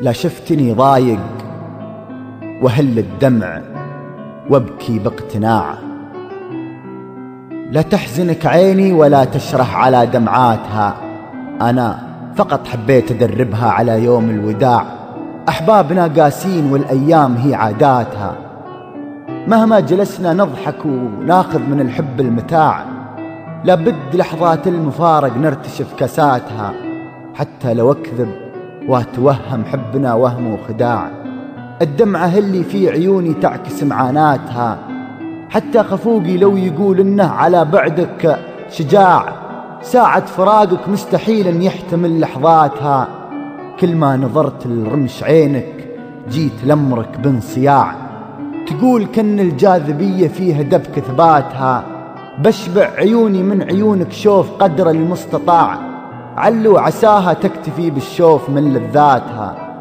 لا شفتني ضايق وهل الدمع وابكي باقتناع. لا تحزنك عيني ولا تشرح على دمعاتها أنا فقط حبيت أدربها على يوم الوداع. أحبابنا قاسين والأيام هي عاداتها. مهما جلسنا نضحك وناخذ من الحب المتاع. لابد لحظات المفارق نرتشف كاساتها حتى لو أكذب واتوهم حبنا وهم وخداع. الدمعة اللي في عيوني تعكس معاناتها. حتى خفوقي لو يقول إنه على بعدك شجاع. ساعة فراقك مستحيل ان يحتمل لحظاتها. كل ما نظرت لرمش عينك جيت لمرك بانصياع. تقول كن الجاذبية فيها دبك ثباتها. بشبع عيوني من عيونك شوف قدر المستطاع. علو عساها تكتفي بالشوف من لذاتها.